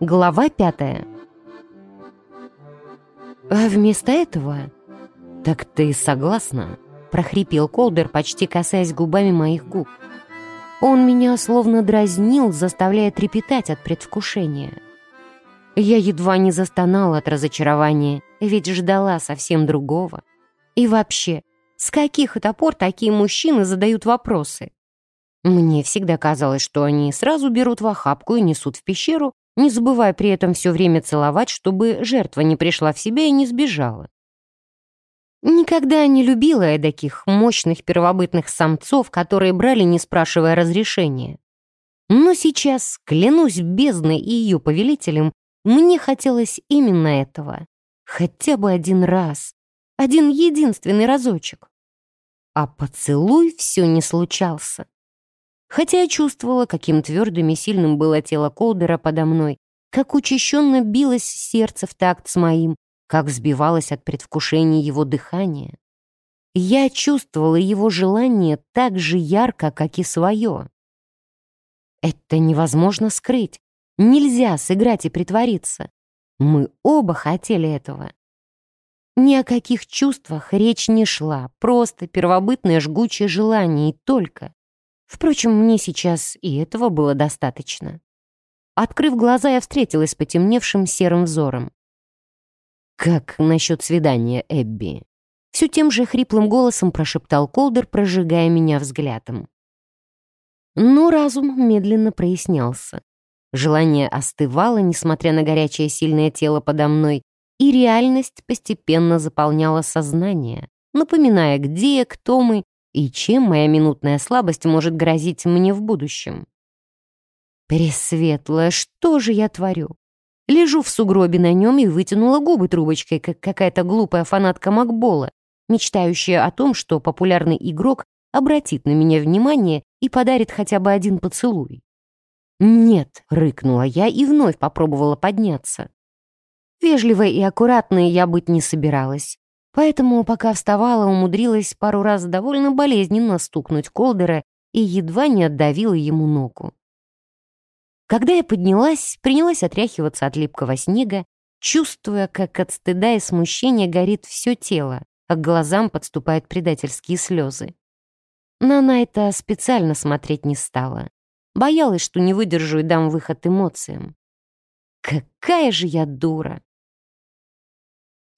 Глава пятая. А вместо этого... «Так ты согласна?» — прохрипел Колдер, почти касаясь губами моих губ. Он меня словно дразнил, заставляя трепетать от предвкушения. Я едва не застонала от разочарования, ведь ждала совсем другого. И вообще, с каких это пор такие мужчины задают вопросы? Мне всегда казалось, что они сразу берут в охапку и несут в пещеру, не забывая при этом все время целовать, чтобы жертва не пришла в себя и не сбежала. Никогда не любила я таких мощных первобытных самцов, которые брали, не спрашивая разрешения. Но сейчас, клянусь бездной и ее повелителем, мне хотелось именно этого. Хотя бы один раз. Один единственный разочек. А поцелуй все не случался. Хотя я чувствовала, каким твердым и сильным было тело Колдера подо мной, как учащенно билось сердце в такт с моим, как сбивалось от предвкушения его дыхание. Я чувствовала его желание так же ярко, как и свое. Это невозможно скрыть. Нельзя сыграть и притвориться. Мы оба хотели этого. Ни о каких чувствах речь не шла, просто первобытное жгучее желание и только. Впрочем, мне сейчас и этого было достаточно. Открыв глаза, я встретилась с потемневшим серым взором. «Как насчет свидания, Эбби?» Все тем же хриплым голосом прошептал Колдер, прожигая меня взглядом. Но разум медленно прояснялся. Желание остывало, несмотря на горячее сильное тело подо мной, и реальность постепенно заполняла сознание, напоминая, где, кто мы и чем моя минутная слабость может грозить мне в будущем. Пресветлая, что же я творю? Лежу в сугробе на нем и вытянула губы трубочкой, как какая-то глупая фанатка Макбола, мечтающая о том, что популярный игрок обратит на меня внимание и подарит хотя бы один поцелуй. «Нет», — рыкнула я и вновь попробовала подняться. Вежливой и аккуратной я быть не собиралась. Поэтому, пока вставала, умудрилась пару раз довольно болезненно стукнуть Колдера и едва не отдавила ему ногу. Когда я поднялась, принялась отряхиваться от липкого снега, чувствуя, как от стыда и смущения горит все тело, а к глазам подступают предательские слезы. Но на это специально смотреть не стала. Боялась, что не выдержу и дам выход эмоциям. Какая же я дура!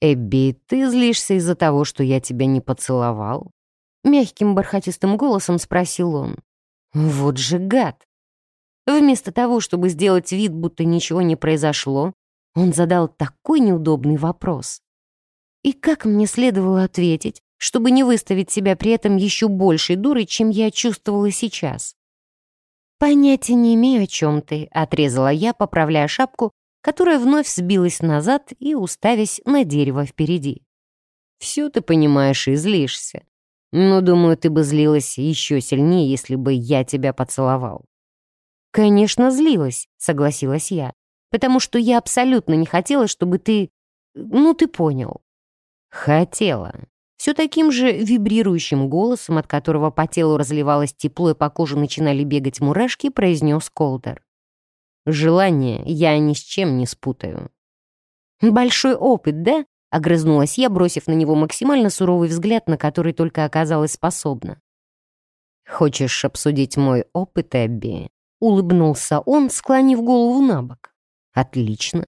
«Эбби, ты злишься из-за того, что я тебя не поцеловал?» Мягким бархатистым голосом спросил он. «Вот же гад! Вместо того, чтобы сделать вид, будто ничего не произошло, он задал такой неудобный вопрос. И как мне следовало ответить, чтобы не выставить себя при этом еще большей дурой, чем я чувствовала сейчас? «Понятия не имею, о чем ты», — отрезала я, поправляя шапку, которая вновь сбилась назад и уставясь на дерево впереди. «Все ты понимаешь и злишься. Но, думаю, ты бы злилась еще сильнее, если бы я тебя поцеловал. «Конечно, злилась», — согласилась я, «потому что я абсолютно не хотела, чтобы ты... Ну, ты понял». «Хотела». Все таким же вибрирующим голосом, от которого по телу разливалось тепло и по коже начинали бегать мурашки, произнес Колдер. «Желание я ни с чем не спутаю». «Большой опыт, да?» — огрызнулась я, бросив на него максимально суровый взгляд, на который только оказалась способна. «Хочешь обсудить мой опыт, Эбби?» Улыбнулся он, склонив голову на бок. «Отлично.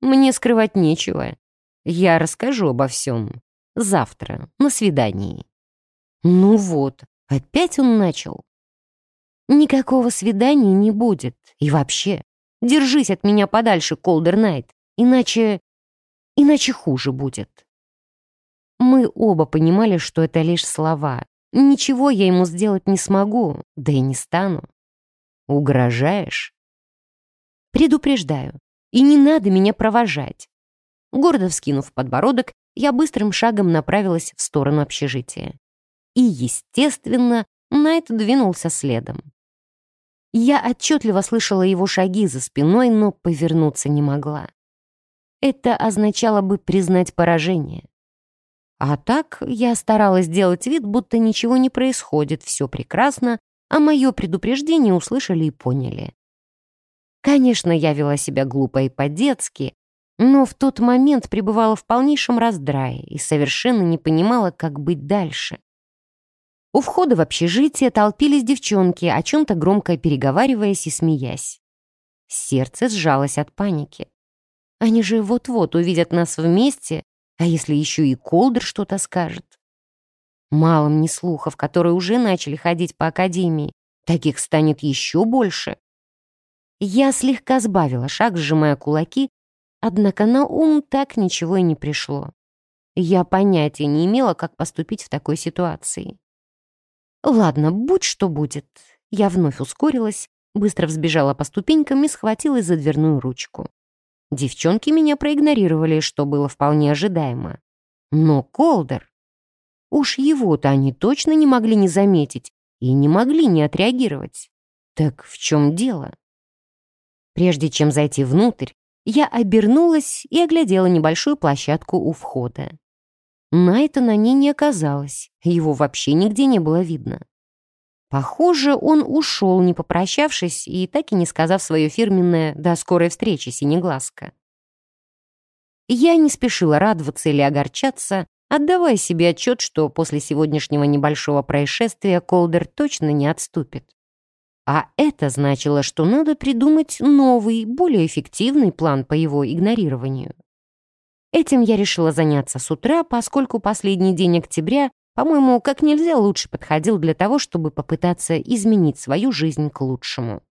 Мне скрывать нечего. Я расскажу обо всем. Завтра, на свидании». Ну вот, опять он начал. «Никакого свидания не будет. И вообще, держись от меня подальше, Колдер Найт, иначе... иначе хуже будет». Мы оба понимали, что это лишь слова. Ничего я ему сделать не смогу, да и не стану. Угрожаешь? Предупреждаю. И не надо меня провожать. Гордо вскинув подбородок, я быстрым шагом направилась в сторону общежития. И, естественно, Найт двинулся следом. Я отчетливо слышала его шаги за спиной, но повернуться не могла. Это означало бы признать поражение. А так я старалась делать вид, будто ничего не происходит, все прекрасно, а мое предупреждение услышали и поняли. Конечно, я вела себя глупо и по-детски, но в тот момент пребывала в полнейшем раздрае и совершенно не понимала, как быть дальше. У входа в общежитие толпились девчонки, о чем-то громко переговариваясь и смеясь. Сердце сжалось от паники. Они же вот-вот увидят нас вместе, а если еще и Колдер что-то скажет? Мало мне слухов, которые уже начали ходить по академии. Таких станет еще больше. Я слегка сбавила шаг, сжимая кулаки, однако на ум так ничего и не пришло. Я понятия не имела, как поступить в такой ситуации. Ладно, будь что будет. Я вновь ускорилась, быстро взбежала по ступенькам и схватилась за дверную ручку. Девчонки меня проигнорировали, что было вполне ожидаемо. Но Колдер... Уж его-то они точно не могли не заметить и не могли не отреагировать. Так в чем дело? Прежде чем зайти внутрь, я обернулась и оглядела небольшую площадку у входа. Найта на ней не оказалось, его вообще нигде не было видно. Похоже, он ушел, не попрощавшись и так и не сказав свое фирменное «до скорой встречи, синеглазка». Я не спешила радоваться или огорчаться, отдавая себе отчет, что после сегодняшнего небольшого происшествия Колдер точно не отступит. А это значило, что надо придумать новый, более эффективный план по его игнорированию. Этим я решила заняться с утра, поскольку последний день октября по-моему, как нельзя лучше подходил для того, чтобы попытаться изменить свою жизнь к лучшему.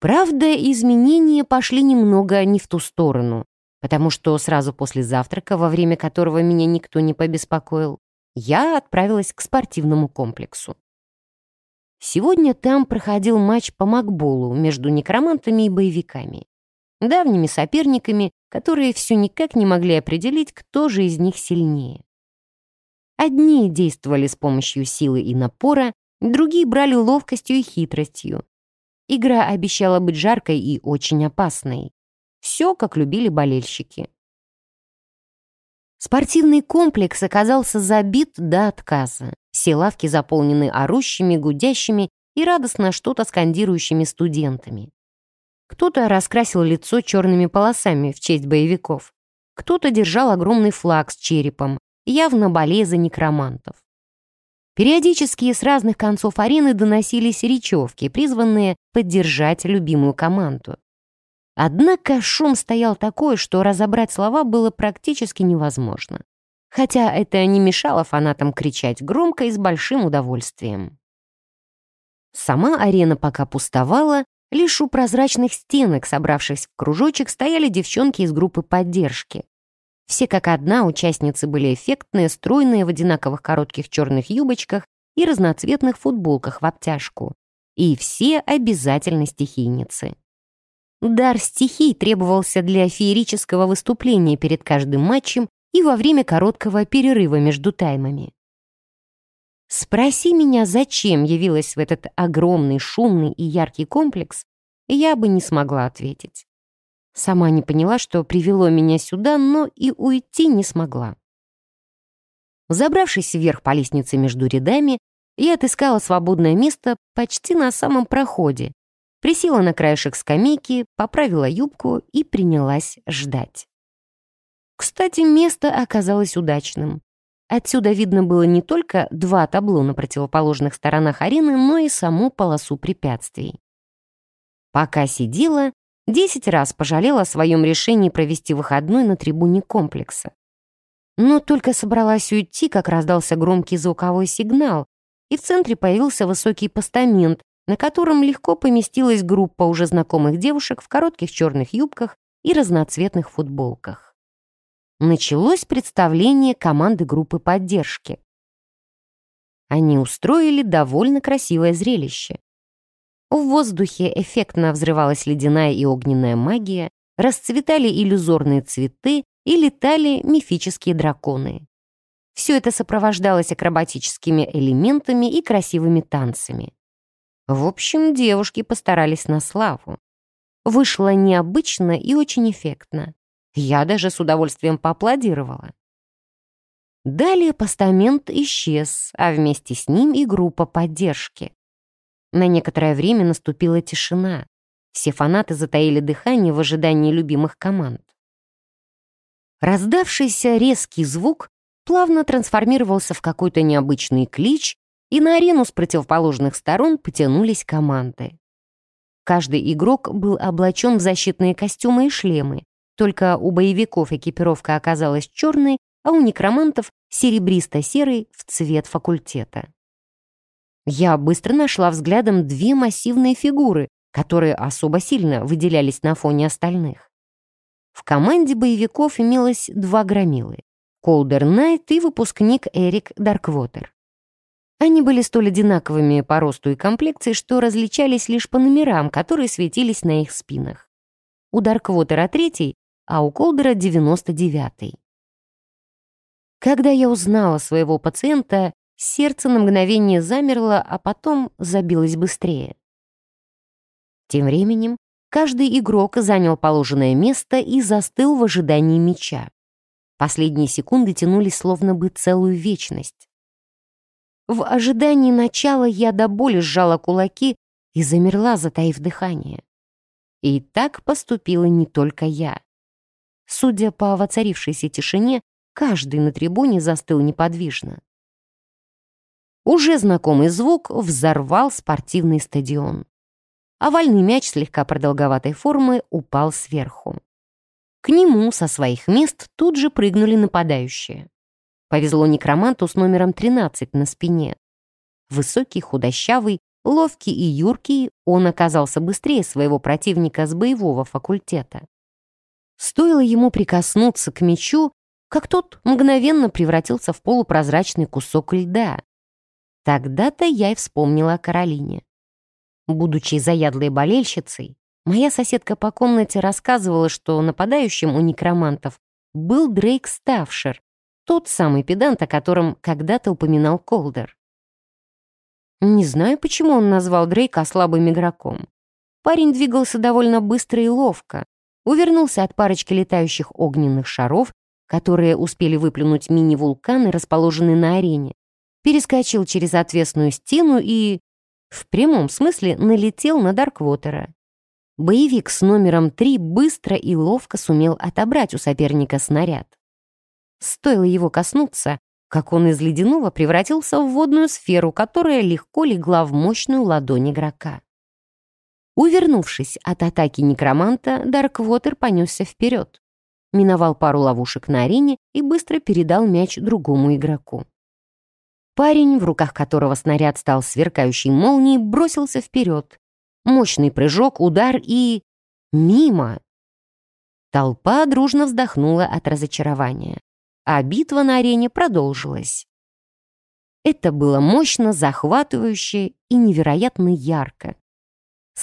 Правда, изменения пошли немного не в ту сторону, потому что сразу после завтрака, во время которого меня никто не побеспокоил, я отправилась к спортивному комплексу. Сегодня там проходил матч по макболу между некромантами и боевиками. Давними соперниками, которые все никак не могли определить, кто же из них сильнее. Одни действовали с помощью силы и напора, другие брали ловкостью и хитростью. Игра обещала быть жаркой и очень опасной. Все, как любили болельщики. Спортивный комплекс оказался забит до отказа. Все лавки заполнены орущими, гудящими и радостно что-то скандирующими студентами. Кто-то раскрасил лицо черными полосами в честь боевиков. Кто-то держал огромный флаг с черепом, явно болеза некромантов. Периодически с разных концов арены доносились речевки, призванные поддержать любимую команду. Однако шум стоял такой, что разобрать слова было практически невозможно. Хотя это не мешало фанатам кричать громко и с большим удовольствием. Сама арена пока пустовала, лишь у прозрачных стенок, собравшись в кружочек, стояли девчонки из группы поддержки. Все как одна участницы были эффектные, стройные в одинаковых коротких черных юбочках и разноцветных футболках в обтяжку. И все обязательно стихийницы. Дар стихий требовался для феерического выступления перед каждым матчем и во время короткого перерыва между таймами. Спроси меня, зачем явилась в этот огромный, шумный и яркий комплекс, я бы не смогла ответить. Сама не поняла, что привело меня сюда, но и уйти не смогла. Забравшись вверх по лестнице между рядами, я отыскала свободное место почти на самом проходе, присела на краешек скамейки, поправила юбку и принялась ждать. Кстати, место оказалось удачным. Отсюда видно было не только два табло на противоположных сторонах арены, но и саму полосу препятствий. Пока сидела, Десять раз пожалела о своем решении провести выходной на трибуне комплекса. Но только собралась уйти, как раздался громкий звуковой сигнал, и в центре появился высокий постамент, на котором легко поместилась группа уже знакомых девушек в коротких черных юбках и разноцветных футболках. Началось представление команды группы поддержки. Они устроили довольно красивое зрелище. В воздухе эффектно взрывалась ледяная и огненная магия, расцветали иллюзорные цветы и летали мифические драконы. Все это сопровождалось акробатическими элементами и красивыми танцами. В общем, девушки постарались на славу. Вышло необычно и очень эффектно. Я даже с удовольствием поаплодировала. Далее постамент исчез, а вместе с ним и группа поддержки. На некоторое время наступила тишина. Все фанаты затаили дыхание в ожидании любимых команд. Раздавшийся резкий звук плавно трансформировался в какой-то необычный клич, и на арену с противоположных сторон потянулись команды. Каждый игрок был облачен в защитные костюмы и шлемы, только у боевиков экипировка оказалась черной, а у некромантов — серебристо-серый в цвет факультета. Я быстро нашла взглядом две массивные фигуры, которые особо сильно выделялись на фоне остальных. В команде боевиков имелось два громилы — Колдер Найт и выпускник Эрик Дарквотер. Они были столь одинаковыми по росту и комплекции, что различались лишь по номерам, которые светились на их спинах. У Дарквотера третий, а у девяносто девятый. Когда я узнала своего пациента, сердце на мгновение замерло, а потом забилось быстрее. Тем временем каждый игрок занял положенное место и застыл в ожидании мяча. Последние секунды тянулись словно бы целую вечность. В ожидании начала я до боли сжала кулаки и замерла, затаив дыхание. И так поступила не только я. Судя по воцарившейся тишине, каждый на трибуне застыл неподвижно. Уже знакомый звук взорвал спортивный стадион овальный мяч слегка продолговатой формы упал сверху. К нему со своих мест тут же прыгнули нападающие. Повезло некроманту с номером 13 на спине. Высокий, худощавый, ловкий и юркий, он оказался быстрее своего противника с боевого факультета. Стоило ему прикоснуться к мячу, как тот мгновенно превратился в полупрозрачный кусок льда. Тогда-то я и вспомнила о Каролине. Будучи заядлой болельщицей, моя соседка по комнате рассказывала, что нападающим у некромантов был Дрейк Ставшер, тот самый педант, о котором когда-то упоминал Колдер. Не знаю, почему он назвал Дрейка слабым игроком. Парень двигался довольно быстро и ловко, увернулся от парочки летающих огненных шаров, которые успели выплюнуть мини-вулканы, расположенные на арене, перескочил через отвесную стену и в прямом смысле налетел на Дарквотера. Боевик с номером 3 быстро и ловко сумел отобрать у соперника снаряд. Стоило его коснуться, как он из ледяного превратился в водную сферу, которая легко легла в мощную ладонь игрока. Увернувшись от атаки некроманта, Дарквотер понесся вперед, миновал пару ловушек на арене и быстро передал мяч другому игроку. Парень, в руках которого снаряд стал сверкающей молнией, бросился вперед. Мощный прыжок, удар и... мимо. Толпа дружно вздохнула от разочарования, а битва на арене продолжилась. Это было мощно, захватывающе и невероятно ярко.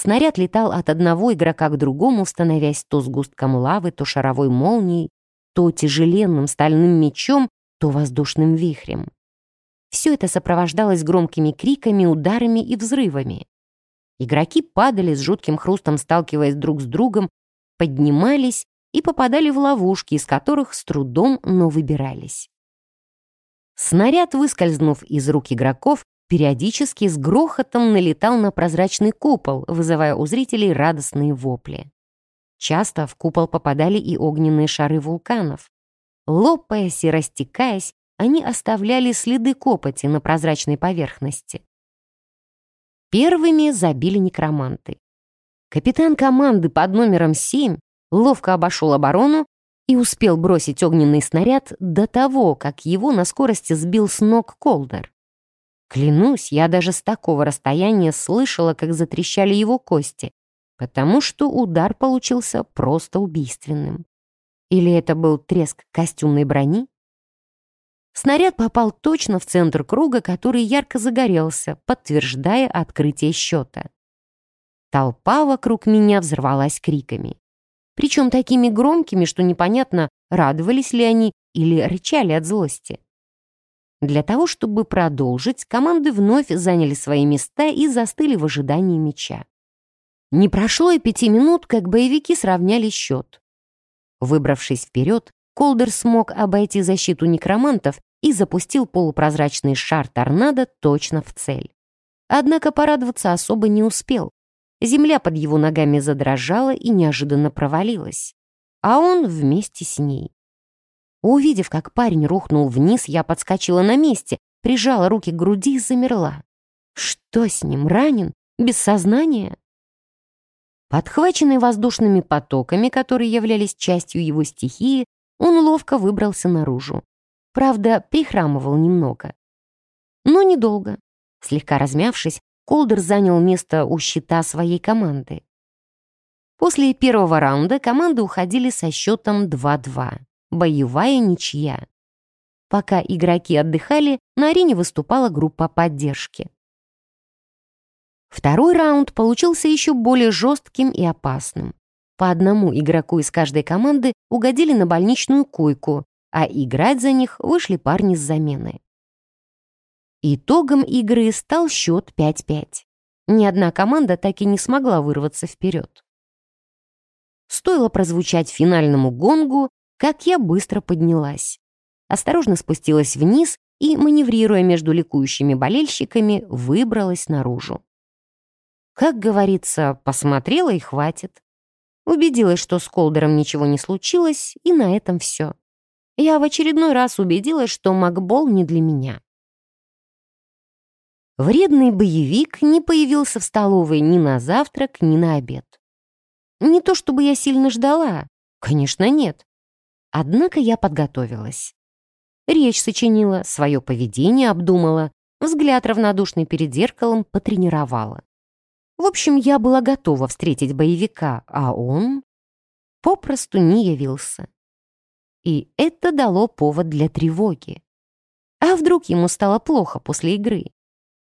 Снаряд летал от одного игрока к другому, становясь то сгустком лавы, то шаровой молнией, то тяжеленным стальным мечом, то воздушным вихрем. Все это сопровождалось громкими криками, ударами и взрывами. Игроки падали с жутким хрустом, сталкиваясь друг с другом, поднимались и попадали в ловушки, из которых с трудом, но выбирались. Снаряд, выскользнув из рук игроков, периодически с грохотом налетал на прозрачный купол, вызывая у зрителей радостные вопли. Часто в купол попадали и огненные шары вулканов. Лопаясь и растекаясь, они оставляли следы копоти на прозрачной поверхности. Первыми забили некроманты. Капитан команды под номером 7 ловко обошел оборону и успел бросить огненный снаряд до того, как его на скорости сбил с ног Колдер. Клянусь, я даже с такого расстояния слышала, как затрещали его кости, потому что удар получился просто убийственным. Или это был треск костюмной брони? Снаряд попал точно в центр круга, который ярко загорелся, подтверждая открытие счета. Толпа вокруг меня взорвалась криками. Причем такими громкими, что непонятно, радовались ли они или рычали от злости. Для того, чтобы продолжить, команды вновь заняли свои места и застыли в ожидании мяча. Не прошло и пяти минут, как боевики сравняли счет. Выбравшись вперед, Колдер смог обойти защиту некромантов и запустил полупрозрачный шар торнадо точно в цель. Однако порадоваться особо не успел. Земля под его ногами задрожала и неожиданно провалилась. А он вместе с ней. Увидев, как парень рухнул вниз, я подскочила на месте, прижала руки к груди и замерла. Что с ним, ранен? Без сознания? Подхваченный воздушными потоками, которые являлись частью его стихии, он ловко выбрался наружу. Правда, прихрамывал немного. Но недолго. Слегка размявшись, Колдер занял место у щита своей команды. После первого раунда команды уходили со счетом 2-2. Боевая ничья. Пока игроки отдыхали, на арене выступала группа поддержки. Второй раунд получился еще более жестким и опасным. По одному игроку из каждой команды угодили на больничную койку, а играть за них вышли парни с замены. Итогом игры стал счет 5-5. Ни одна команда так и не смогла вырваться вперед. Стоило прозвучать финальному гонгу, как я быстро поднялась. Осторожно спустилась вниз и, маневрируя между ликующими болельщиками, выбралась наружу. Как говорится, посмотрела и хватит. Убедилась, что с Колдером ничего не случилось, и на этом все. Я в очередной раз убедилась, что Макбол не для меня. Вредный боевик не появился в столовой ни на завтрак, ни на обед. Не то чтобы я сильно ждала, конечно, нет. Однако я подготовилась. Речь сочинила, свое поведение обдумала, взгляд равнодушный перед зеркалом потренировала. В общем, я была готова встретить боевика, а он попросту не явился. И это дало повод для тревоги. А вдруг ему стало плохо после игры?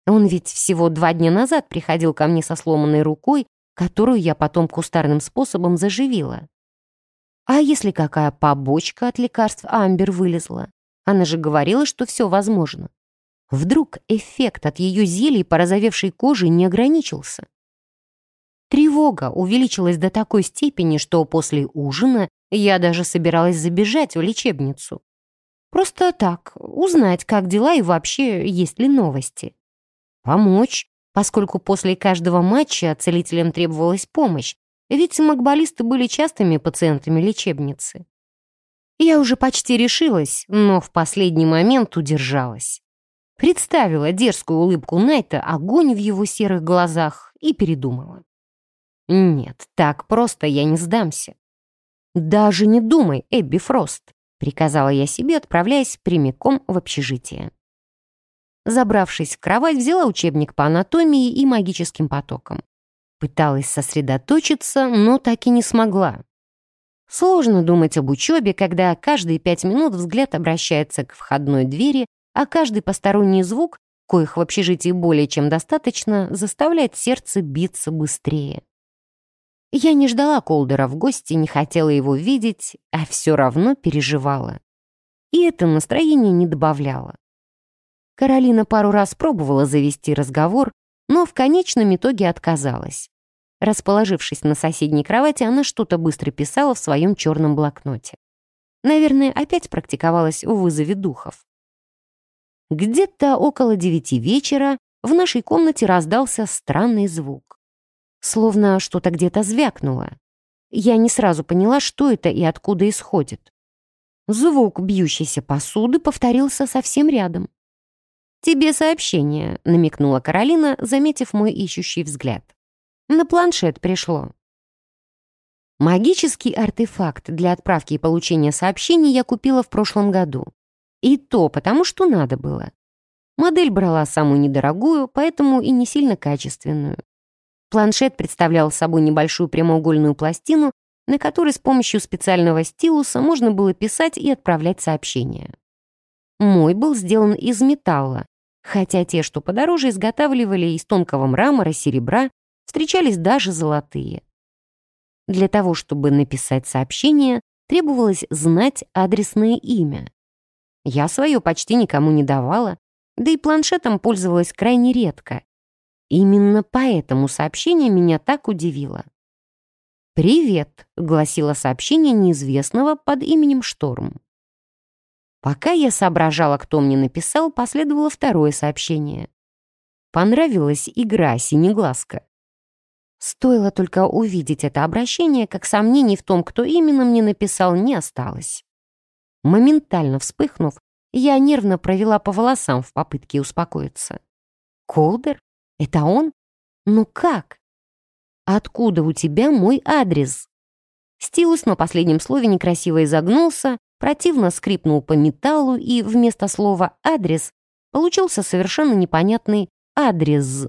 Он ведь всего два дня назад приходил ко мне со сломанной рукой, которую я потом кустарным способом заживила. А если какая побочка от лекарств Амбер вылезла? Она же говорила, что все возможно. Вдруг эффект от ее зелий порозовевшей кожи не ограничился? Тревога увеличилась до такой степени, что после ужина я даже собиралась забежать в лечебницу. Просто так, узнать, как дела и вообще есть ли новости. Помочь, поскольку после каждого матча целителям требовалась помощь, ведь макбалисты были частыми пациентами лечебницы. Я уже почти решилась, но в последний момент удержалась. Представила дерзкую улыбку Найта, огонь в его серых глазах и передумала. Нет, так просто я не сдамся. «Даже не думай, Эбби Фрост», — приказала я себе, отправляясь прямиком в общежитие. Забравшись в кровать, взяла учебник по анатомии и магическим потокам. Пыталась сосредоточиться, но так и не смогла. Сложно думать об учебе, когда каждые пять минут взгляд обращается к входной двери, а каждый посторонний звук, коих в общежитии более чем достаточно, заставляет сердце биться быстрее. Я не ждала Колдера в гости, не хотела его видеть, а все равно переживала. И это настроение не добавляло. Каролина пару раз пробовала завести разговор, но в конечном итоге отказалась. Расположившись на соседней кровати, она что-то быстро писала в своем черном блокноте. Наверное, опять практиковалась в вызове духов. Где-то около девяти вечера в нашей комнате раздался странный звук. Словно что-то где-то звякнуло. Я не сразу поняла, что это и откуда исходит. Звук бьющейся посуды повторился совсем рядом. «Тебе сообщение», — намекнула Каролина, заметив мой ищущий взгляд. «На планшет пришло». Магический артефакт для отправки и получения сообщений я купила в прошлом году. И то потому, что надо было. Модель брала самую недорогую, поэтому и не сильно качественную. Планшет представлял собой небольшую прямоугольную пластину, на которой с помощью специального стилуса можно было писать и отправлять сообщения. Мой был сделан из металла, хотя те, что подороже, изготавливали из тонкого мрамора, серебра, встречались даже золотые. Для того, чтобы написать сообщение, требовалось знать адресное имя. Я свое почти никому не давала, да и планшетом пользовалась крайне редко, Именно поэтому сообщение меня так удивило. «Привет», — гласило сообщение неизвестного под именем Шторм. Пока я соображала, кто мне написал, последовало второе сообщение. понравилась игра «Синеглазка». Стоило только увидеть это обращение, как сомнений в том, кто именно мне написал, не осталось. Моментально вспыхнув, я нервно провела по волосам в попытке успокоиться. «Колдер? Это он? Ну как? Откуда у тебя мой адрес?» Стилус на последнем слове некрасиво изогнулся, противно скрипнул по металлу, и вместо слова «адрес» получился совершенно непонятный «адрес».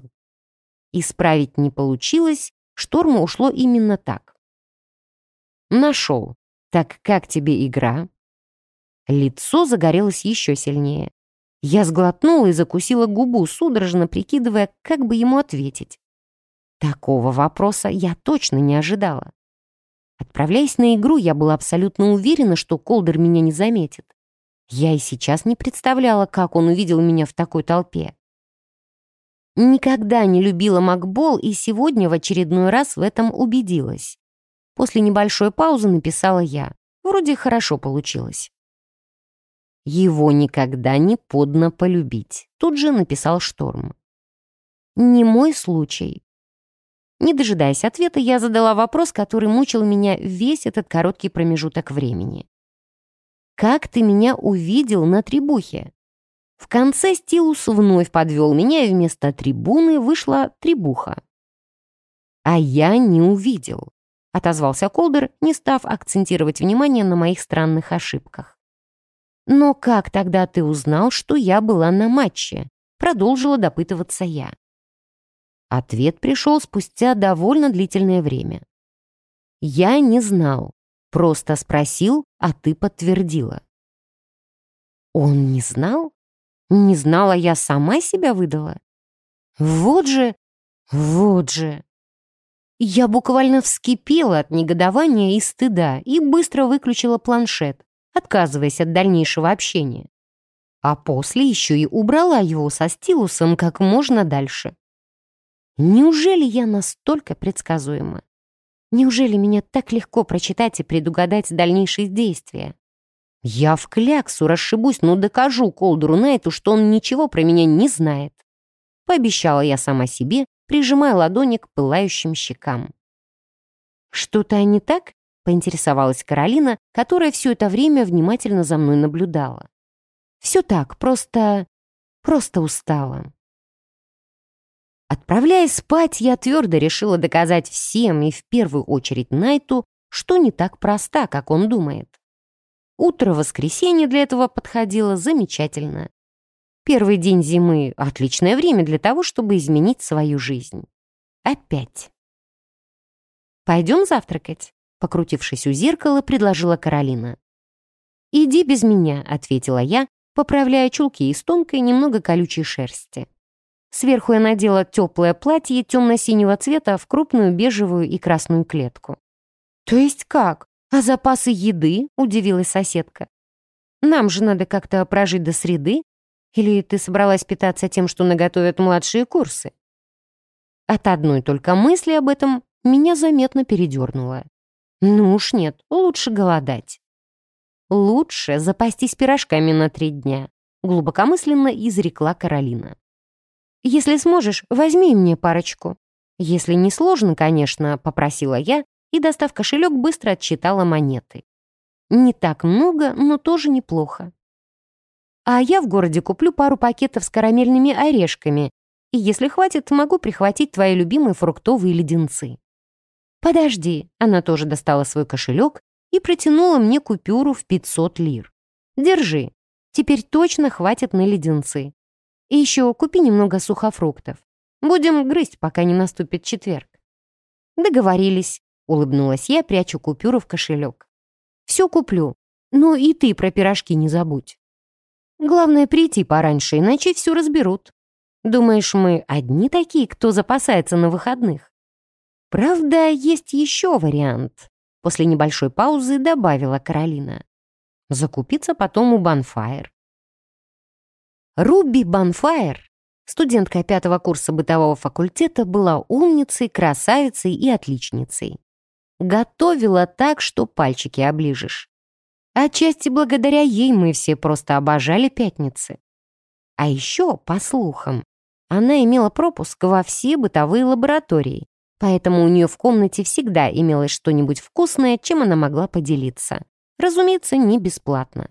Исправить не получилось, шторму ушло именно так. Нашел. Так как тебе игра? Лицо загорелось еще сильнее. Я сглотнула и закусила губу, судорожно прикидывая, как бы ему ответить. Такого вопроса я точно не ожидала. Отправляясь на игру, я была абсолютно уверена, что Колдер меня не заметит. Я и сейчас не представляла, как он увидел меня в такой толпе. Никогда не любила Макбол и сегодня в очередной раз в этом убедилась. После небольшой паузы написала я. Вроде хорошо получилось. Его никогда не подно полюбить. Тут же написал Шторм. Не мой случай. Не дожидаясь ответа, я задала вопрос, который мучил меня весь этот короткий промежуток времени. «Как ты меня увидел на трибухе?» В конце Стилус вновь подвел меня, и вместо трибуны вышла трибуха. «А я не увидел», — отозвался Колдер, не став акцентировать внимание на моих странных ошибках. «Но как тогда ты узнал, что я была на матче?» — продолжила допытываться я. Ответ пришел спустя довольно длительное время. «Я не знал, просто спросил, а ты подтвердила». «Он не знал?» Не знала, я сама себя выдала. Вот же, вот же. Я буквально вскипела от негодования и стыда и быстро выключила планшет, отказываясь от дальнейшего общения. А после еще и убрала его со стилусом как можно дальше. Неужели я настолько предсказуема? Неужели меня так легко прочитать и предугадать дальнейшие действия? Я в кляксу расшибусь, но докажу Колдеру Найту, что он ничего про меня не знает. Пообещала я сама себе, прижимая ладони к пылающим щекам. «Что-то не так?» — поинтересовалась Каролина, которая все это время внимательно за мной наблюдала. «Все так, просто... просто устала». Отправляясь спать, я твердо решила доказать всем и в первую очередь Найту, что не так проста, как он думает. Утро воскресенья для этого подходило замечательно. Первый день зимы — отличное время для того, чтобы изменить свою жизнь. Опять. «Пойдем завтракать?» Покрутившись у зеркала, предложила Каролина. «Иди без меня», — ответила я, поправляя чулки из тонкой, немного колючей шерсти. Сверху я надела теплое платье темно-синего цвета в крупную бежевую и красную клетку. «То есть как? «А запасы еды?» — удивилась соседка. «Нам же надо как-то прожить до среды. Или ты собралась питаться тем, что наготовят младшие курсы?» От одной только мысли об этом меня заметно передернуло. «Ну уж нет, лучше голодать». «Лучше запастись пирожками на три дня», — глубокомысленно изрекла Каролина. «Если сможешь, возьми мне парочку. Если не сложно, конечно», — попросила я, и, достав кошелек, быстро отчитала монеты. Не так много, но тоже неплохо. А я в городе куплю пару пакетов с карамельными орешками, и если хватит, могу прихватить твои любимые фруктовые леденцы. Подожди, она тоже достала свой кошелек и протянула мне купюру в 500 лир. Держи, теперь точно хватит на леденцы. И еще купи немного сухофруктов. Будем грызть, пока не наступит четверг. Договорились. Улыбнулась я, прячу купюру в кошелек. «Все куплю. Ну и ты про пирожки не забудь. Главное прийти пораньше, иначе все разберут. Думаешь, мы одни такие, кто запасается на выходных? Правда, есть еще вариант. После небольшой паузы добавила Каролина. Закупиться потом у Банфайр. Руби Банфайр, студентка пятого курса бытового факультета, была умницей, красавицей и отличницей. Готовила так, что пальчики оближешь. Отчасти благодаря ей мы все просто обожали пятницы. А еще, по слухам, Она имела пропуск во все бытовые лаборатории, поэтому у нее в комнате всегда имелось что-нибудь вкусное, чем она могла поделиться. Разумеется, не бесплатно.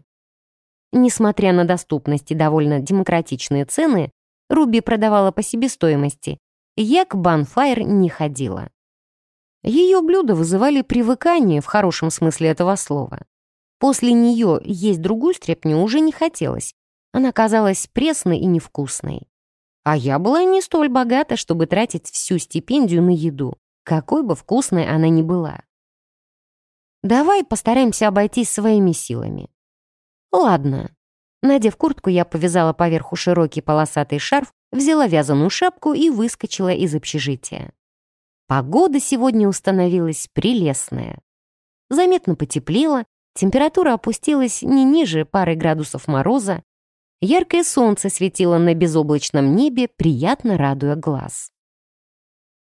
Несмотря на доступность и довольно демократичные цены, Руби продавала по себестоимости. Я к Банфайр не ходила. Ее блюда вызывали привыкание в хорошем смысле этого слова. После нее есть другую стряпню уже не хотелось. Она казалась пресной и невкусной. А я была не столь богата, чтобы тратить всю стипендию на еду, какой бы вкусной она ни была. Давай постараемся обойтись своими силами. Ладно. Надев куртку, я повязала поверху широкий полосатый шарф, взяла вязаную шапку и выскочила из общежития. Погода сегодня установилась прелестная. Заметно потеплело, температура опустилась не ниже пары градусов мороза, яркое солнце светило на безоблачном небе, приятно радуя глаз.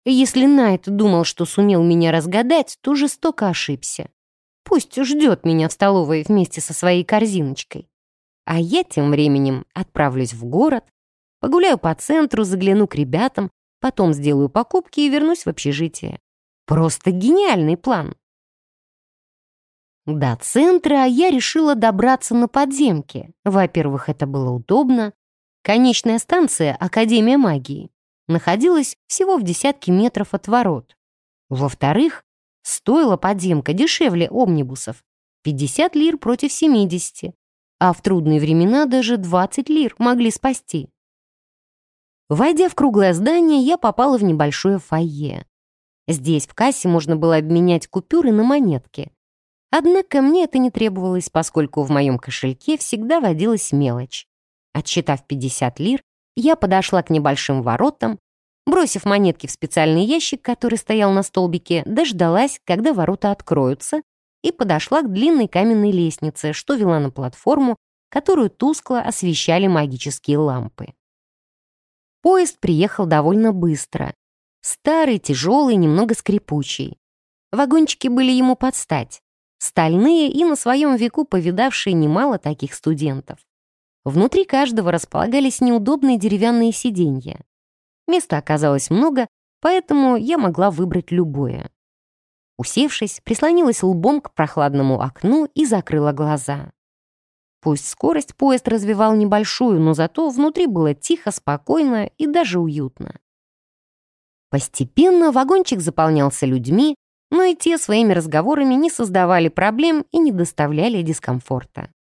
Если Найт думал, что сумел меня разгадать, то жестоко ошибся. Пусть ждет меня в столовой вместе со своей корзиночкой. А я тем временем отправлюсь в город, погуляю по центру, загляну к ребятам, потом сделаю покупки и вернусь в общежитие. Просто гениальный план. До центра я решила добраться на подземке. Во-первых, это было удобно. Конечная станция Академия магии находилась всего в десятке метров от ворот. Во-вторых, Стоила подземка дешевле омнибусов. 50 лир против 70. А в трудные времена даже 20 лир могли спасти. Войдя в круглое здание, я попала в небольшое фойе. Здесь в кассе можно было обменять купюры на монетки. Однако мне это не требовалось, поскольку в моем кошельке всегда водилась мелочь. Отсчитав 50 лир, я подошла к небольшим воротам Бросив монетки в специальный ящик, который стоял на столбике, дождалась, когда ворота откроются, и подошла к длинной каменной лестнице, что вела на платформу, которую тускло освещали магические лампы. Поезд приехал довольно быстро. Старый, тяжелый, немного скрипучий. Вагончики были ему под стать. Стальные и на своем веку повидавшие немало таких студентов. Внутри каждого располагались неудобные деревянные сиденья. Места оказалось много, поэтому я могла выбрать любое. Усевшись, прислонилась лбом к прохладному окну и закрыла глаза. Пусть скорость поезд развивал небольшую, но зато внутри было тихо, спокойно и даже уютно. Постепенно вагончик заполнялся людьми, но и те своими разговорами не создавали проблем и не доставляли дискомфорта.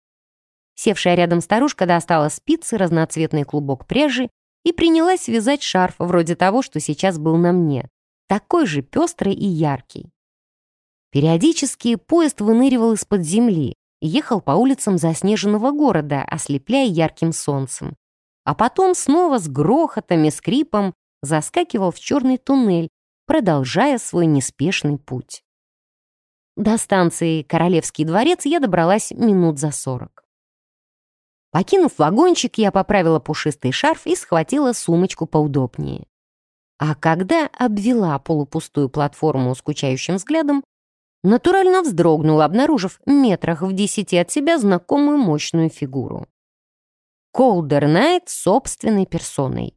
Севшая рядом старушка достала спицы, разноцветный клубок пряжи и принялась вязать шарф вроде того, что сейчас был на мне, такой же пестрый и яркий. Периодически поезд выныривал из-под земли ехал по улицам заснеженного города, ослепляя ярким солнцем. А потом снова с грохотом и скрипом заскакивал в черный туннель, продолжая свой неспешный путь. До станции Королевский дворец я добралась минут за сорок. Покинув вагончик, я поправила пушистый шарф и схватила сумочку поудобнее. А когда обвела полупустую платформу скучающим взглядом, натурально вздрогнула, обнаружив метрах в десяти от себя знакомую мощную фигуру. Колдер Найт собственной персоной.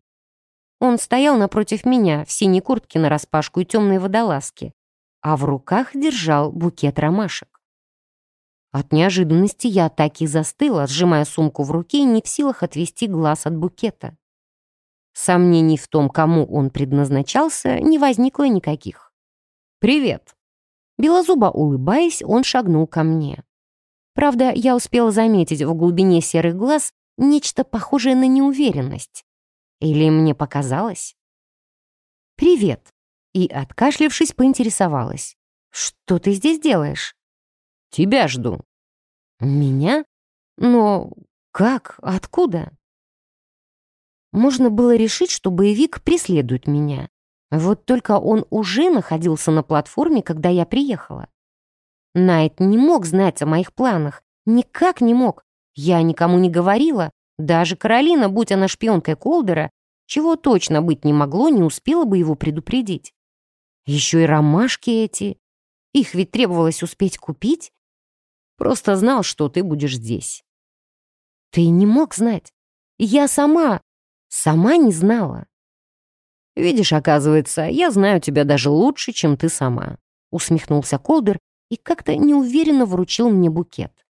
Он стоял напротив меня в синей куртке нараспашку и темной водолазке, а в руках держал букет ромашек. От неожиданности я так и застыла, сжимая сумку в руке, не в силах отвести глаз от букета. Сомнений в том, кому он предназначался, не возникло никаких. «Привет!» Белозубо улыбаясь, он шагнул ко мне. Правда, я успела заметить в глубине серых глаз нечто похожее на неуверенность. Или мне показалось? «Привет!» И, откашлившись, поинтересовалась. «Что ты здесь делаешь?» Тебя жду». «Меня? Но как? Откуда?» Можно было решить, что боевик преследует меня. Вот только он уже находился на платформе, когда я приехала. Найт не мог знать о моих планах. Никак не мог. Я никому не говорила. Даже Каролина, будь она шпионкой Колдера, чего точно быть не могло, не успела бы его предупредить. Еще и ромашки эти. Их ведь требовалось успеть купить. Просто знал, что ты будешь здесь». «Ты не мог знать. Я сама, сама не знала. Видишь, оказывается, я знаю тебя даже лучше, чем ты сама», — усмехнулся Колдер и как-то неуверенно вручил мне букет.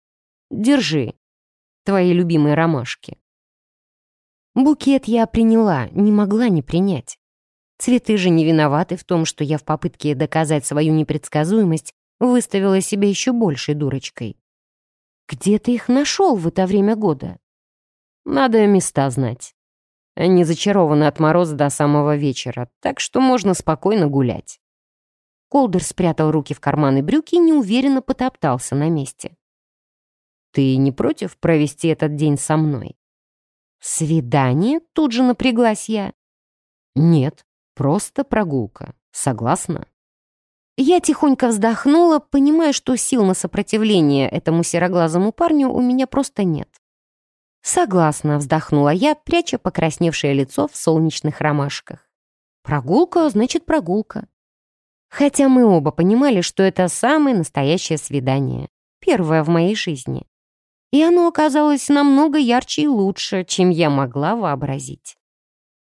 «Держи, твои любимые ромашки». Букет я приняла, не могла не принять. Цветы же не виноваты в том, что я в попытке доказать свою непредсказуемость выставила себя еще большей дурочкой. Где ты их нашел в это время года? Надо места знать. Они зачарованы от мороза до самого вечера, так что можно спокойно гулять. Колдер спрятал руки в карманы брюки и неуверенно потоптался на месте. «Ты не против провести этот день со мной?» «Свидание?» — тут же напряглась я. «Нет, просто прогулка. Согласна?» Я тихонько вздохнула, понимая, что сил на сопротивление этому сероглазому парню у меня просто нет. «Согласна», — вздохнула я, пряча покрасневшее лицо в солнечных ромашках. «Прогулка значит прогулка». Хотя мы оба понимали, что это самое настоящее свидание, первое в моей жизни. И оно оказалось намного ярче и лучше, чем я могла вообразить.